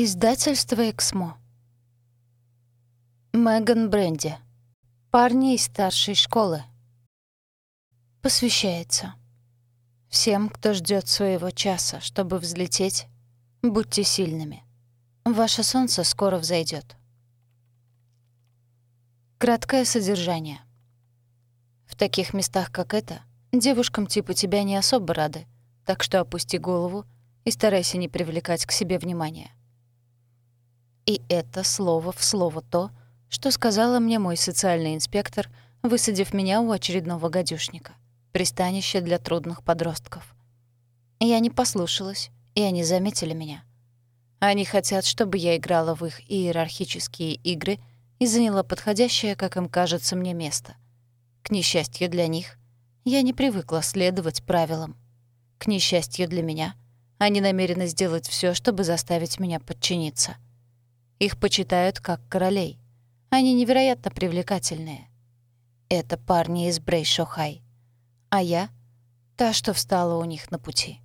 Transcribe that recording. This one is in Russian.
Издательство «Эксмо». Меган Бренди. Парни из старшей школы. Посвящается. Всем, кто ждет своего часа, чтобы взлететь, будьте сильными. Ваше солнце скоро взойдет. Краткое содержание. В таких местах, как это, девушкам типа тебя не особо рады, так что опусти голову и старайся не привлекать к себе внимания. И это слово в слово то, что сказала мне мой социальный инспектор, высадив меня у очередного гадюшника, пристанище для трудных подростков. Я не послушалась, и они заметили меня. Они хотят, чтобы я играла в их иерархические игры и заняла подходящее, как им кажется, мне место. К несчастью для них, я не привыкла следовать правилам. К несчастью для меня, они намерены сделать все, чтобы заставить меня подчиниться — их почитают как королей. Они невероятно привлекательные. Это парни из Брейшохай. А я — та, что встала у них на пути.